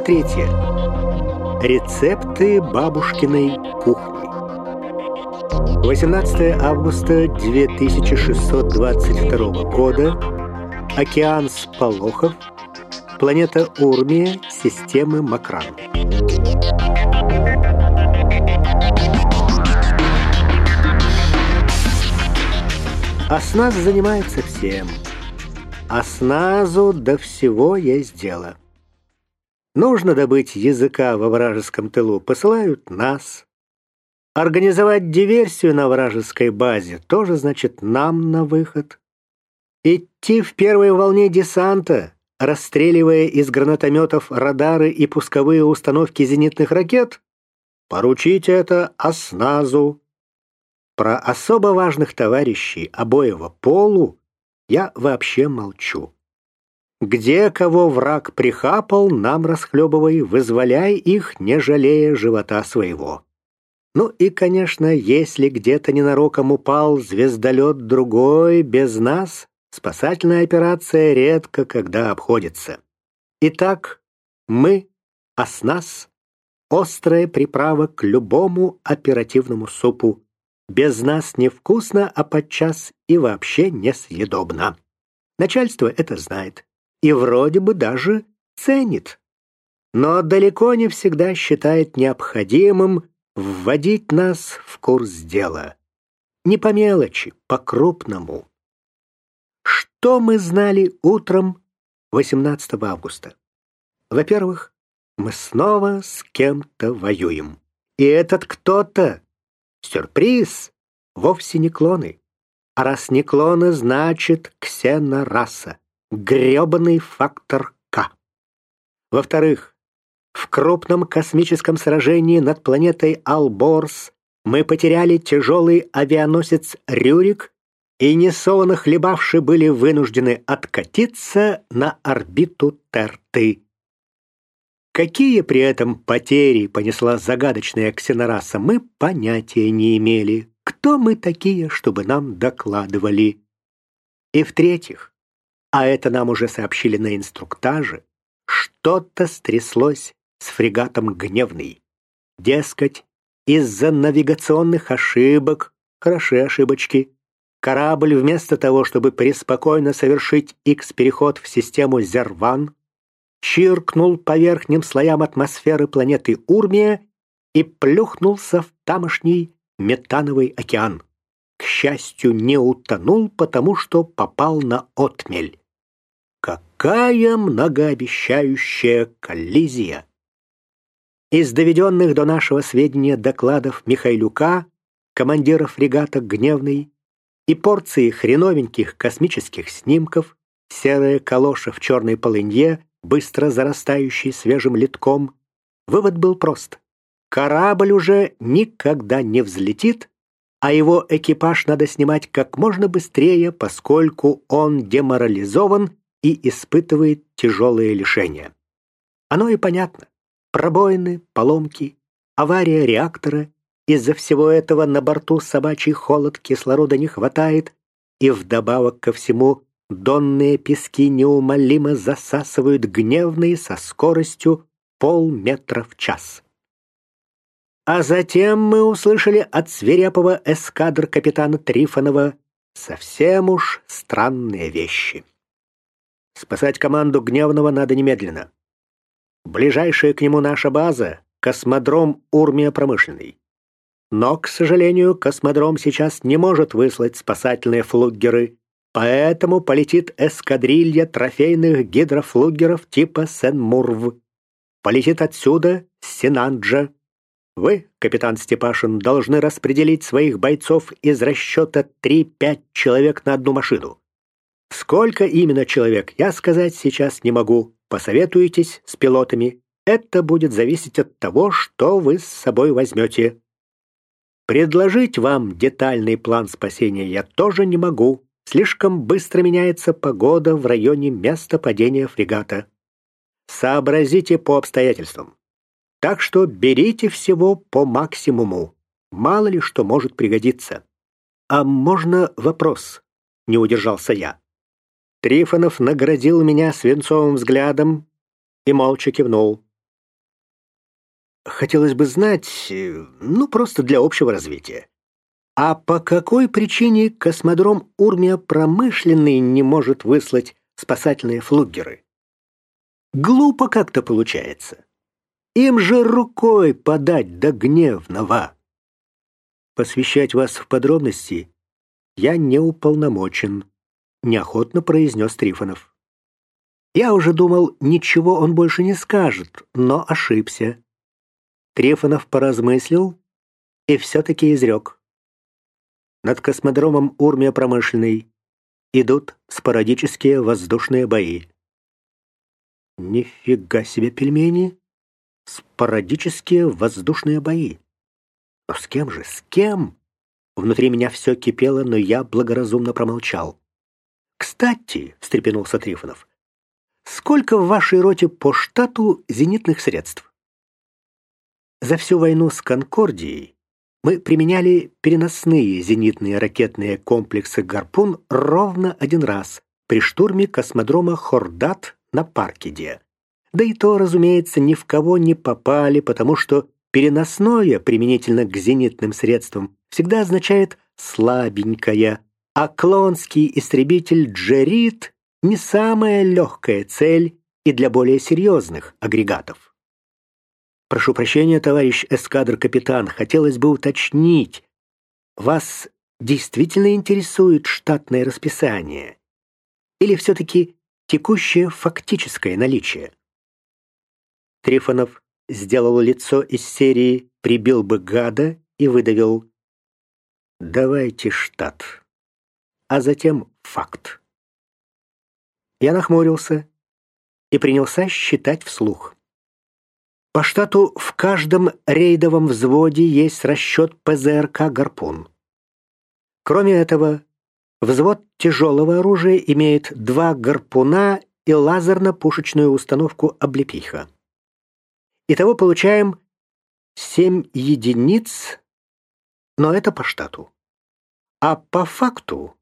Глава третья. Рецепты бабушкиной кухни. 18 августа 2622 года. Океан Сполохов. Планета Урмия системы Макран. Осназ занимается всем. Осназу до всего есть дело. Нужно добыть языка во вражеском тылу, посылают нас. Организовать диверсию на вражеской базе тоже значит нам на выход. Идти в первой волне десанта, расстреливая из гранатометов радары и пусковые установки зенитных ракет, поручить это осназу. Про особо важных товарищей обоего полу я вообще молчу. Где кого враг прихапал, нам расхлебывай, вызволяй их, не жалея живота своего. Ну и, конечно, если где-то ненароком упал звездолет другой, без нас, спасательная операция редко когда обходится. Итак, мы, оснас, острая приправа к любому оперативному супу. Без нас невкусно, а подчас и вообще несъедобно. Начальство это знает и вроде бы даже ценит. Но далеко не всегда считает необходимым вводить нас в курс дела. Не по мелочи, по-крупному. Что мы знали утром 18 августа? Во-первых, мы снова с кем-то воюем. И этот кто-то, сюрприз, вовсе не клоны. А раз не клоны, значит ксенораса грёбаный фактор К. Во-вторых, в крупном космическом сражении над планетой Алборс мы потеряли тяжелый авианосец «Рюрик» и несолоно хлебавши были вынуждены откатиться на орбиту Терты. Какие при этом потери понесла загадочная ксенораса, мы понятия не имели. Кто мы такие, чтобы нам докладывали? И в-третьих, а это нам уже сообщили на инструктаже, что-то стряслось с фрегатом «Гневный». Дескать, из-за навигационных ошибок, хороши ошибочки, корабль вместо того, чтобы преспокойно совершить X-переход в систему Зерван, чиркнул по верхним слоям атмосферы планеты Урмия и плюхнулся в тамошний метановый океан. К счастью, не утонул, потому что попал на отмель. Какая многообещающая коллизия! Из доведенных до нашего сведения докладов Михайлюка, командира фрегата «Гневный», и порции хреновеньких космических снимков, серая калоша в черной полынье, быстро зарастающей свежим литком, вывод был прост. Корабль уже никогда не взлетит, а его экипаж надо снимать как можно быстрее, поскольку он деморализован и испытывает тяжелые лишения. Оно и понятно. Пробоины, поломки, авария реактора. Из-за всего этого на борту собачий холод кислорода не хватает, и вдобавок ко всему донные пески неумолимо засасывают гневные со скоростью полметра в час. А затем мы услышали от свирепого эскадр капитана Трифонова совсем уж странные вещи. Спасать команду Гневного надо немедленно. Ближайшая к нему наша база — космодром Урмия промышленный. Но, к сожалению, космодром сейчас не может выслать спасательные флуггеры, поэтому полетит эскадрилья трофейных гидрофлуггеров типа Сен-Мурв. Полетит отсюда Синанджа. Вы, капитан Степашин, должны распределить своих бойцов из расчета 3-5 человек на одну машину. Сколько именно человек, я сказать сейчас не могу. Посоветуйтесь с пилотами. Это будет зависеть от того, что вы с собой возьмете. Предложить вам детальный план спасения я тоже не могу. Слишком быстро меняется погода в районе места падения фрегата. Сообразите по обстоятельствам. Так что берите всего по максимуму. Мало ли что может пригодиться. А можно вопрос? Не удержался я. Трифонов наградил меня свинцовым взглядом и молча кивнул. хотелось бы знать, э, ну, просто для общего развития. А по какой причине космодром Урмия промышленный не может выслать спасательные флугеры? Глупо как-то получается. Им же рукой подать до гневного. Посвящать вас в подробности я не уполномочен, неохотно произнес Трифонов. Я уже думал, ничего он больше не скажет, но ошибся. Трифонов поразмыслил и все-таки изрек. Над космодромом Урмия промышленный идут спорадические воздушные бои. Нифига себе пельмени! Спорадические воздушные бои. Но с кем же, с кем? Внутри меня все кипело, но я благоразумно промолчал. «Кстати», — встрепенулся Трифонов, — «сколько в вашей роте по штату зенитных средств?» За всю войну с Конкордией мы применяли переносные зенитные ракетные комплексы «Гарпун» ровно один раз при штурме космодрома Хордат на Паркиде. Да и то, разумеется, ни в кого не попали, потому что переносное применительно к зенитным средствам всегда означает «слабенькая», а клонский истребитель «Джерит» не самая легкая цель и для более серьезных агрегатов. Прошу прощения, товарищ эскадр-капитан, хотелось бы уточнить, вас действительно интересует штатное расписание? Или все-таки текущее фактическое наличие? Трифонов сделал лицо из серии «Прибил бы гада» и выдавил «Давайте штат», а затем факт. Я нахмурился и принялся считать вслух. По штату в каждом рейдовом взводе есть расчет ПЗРК «Гарпун». Кроме этого, взвод тяжелого оружия имеет два «Гарпуна» и лазерно-пушечную установку «Облепиха». Итого получаем семь единиц, но это по штату. А по факту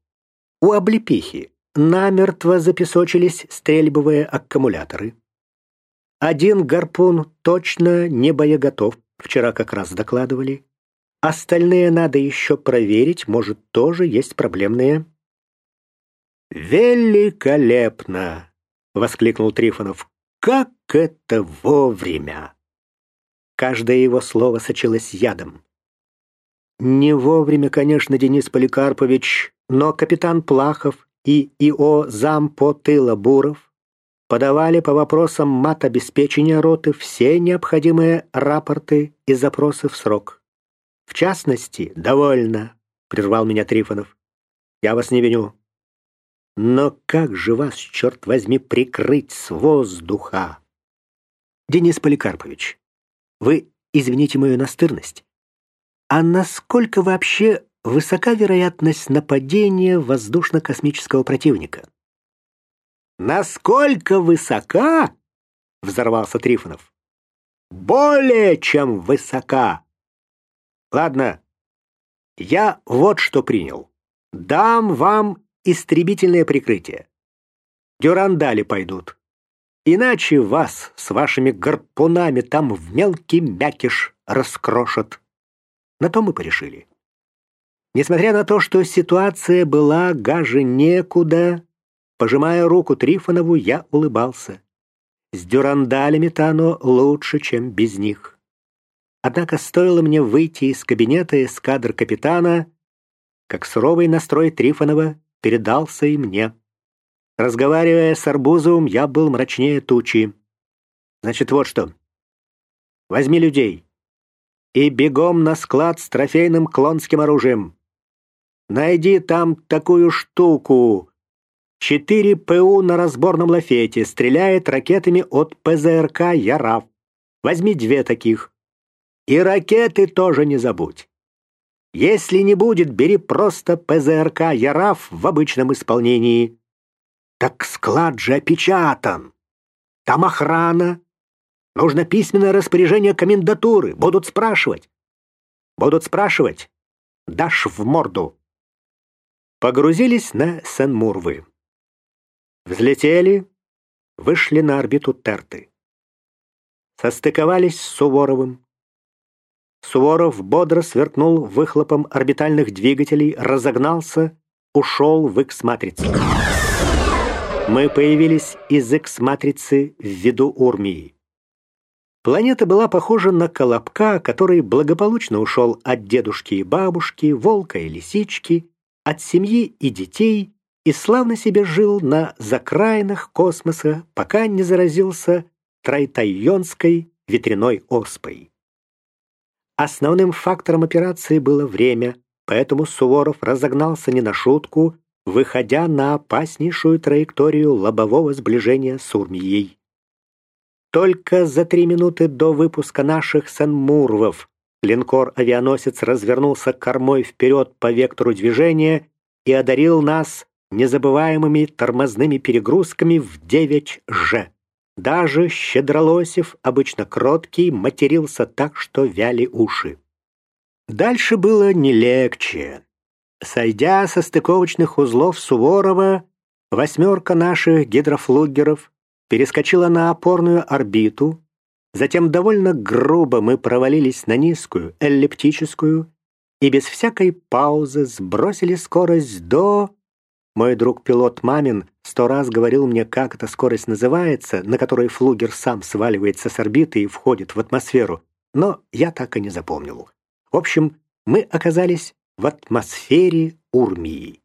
у «Облепихи» намертво запесочились стрельбовые аккумуляторы. Один гарпун точно не боеготов, вчера как раз докладывали. Остальные надо еще проверить, может, тоже есть проблемные. «Великолепно!» — воскликнул Трифонов. «Как это вовремя!» Каждое его слово сочилось ядом. Не вовремя, конечно, Денис Поликарпович, но капитан Плахов и ИО зампо тыла Буров подавали по вопросам матобеспечения роты все необходимые рапорты и запросы в срок. В частности, довольно, прервал меня Трифонов. Я вас не виню. Но как же вас, черт возьми, прикрыть с воздуха? Денис Поликарпович, вы извините мою настырность. А насколько вообще высока вероятность нападения воздушно-космического противника? Насколько высока? Взорвался Трифонов. Более чем высока. Ладно, я вот что принял. Дам вам истребительное прикрытие. Дюрандали пойдут. Иначе вас с вашими гарпунами там в мелкий мякиш раскрошат. На то мы порешили. Несмотря на то, что ситуация была гаже некуда, Пожимая руку Трифонову, я улыбался. С дюрандалями-то оно лучше, чем без них. Однако стоило мне выйти из кабинета эскадр капитана, как суровый настрой Трифонова передался и мне. Разговаривая с Арбузовым, я был мрачнее тучи. Значит, вот что. Возьми людей и бегом на склад с трофейным клонским оружием. Найди там такую штуку, Четыре ПУ на разборном лафете стреляет ракетами от ПЗРК «Ярав». Возьми две таких. И ракеты тоже не забудь. Если не будет, бери просто ПЗРК «Ярав» в обычном исполнении. Так склад же опечатан. Там охрана. Нужно письменное распоряжение комендатуры. Будут спрашивать. Будут спрашивать. Дашь в морду. Погрузились на Сен-Мурвы. Взлетели, вышли на орбиту Терты. Состыковались с Суворовым, Суворов бодро сверкнул выхлопом орбитальных двигателей, разогнался, ушел в X-матрицу. Мы появились из X-матрицы в виду Урмии. Планета была похожа на колобка, который благополучно ушел от дедушки и бабушки, волка и лисички, от семьи и детей и славно себе жил на закраинах космоса, пока не заразился трайтайонской ветряной оспой. Основным фактором операции было время, поэтому Суворов разогнался не на шутку, выходя на опаснейшую траекторию лобового сближения с Урмией. Только за три минуты до выпуска наших Сен-Мурвов линкор-авианосец развернулся кормой вперед по вектору движения и одарил нас незабываемыми тормозными перегрузками в 9Ж. Даже Щедролосев, обычно кроткий, матерился так, что вяли уши. Дальше было не легче. Сойдя со стыковочных узлов Суворова, восьмерка наших гидрофлугеров перескочила на опорную орбиту, затем довольно грубо мы провалились на низкую эллиптическую и без всякой паузы сбросили скорость до мой друг-пилот Мамин сто раз говорил мне, как эта скорость называется, на которой флугер сам сваливается с орбиты и входит в атмосферу, но я так и не запомнил. В общем, мы оказались в атмосфере Урмии.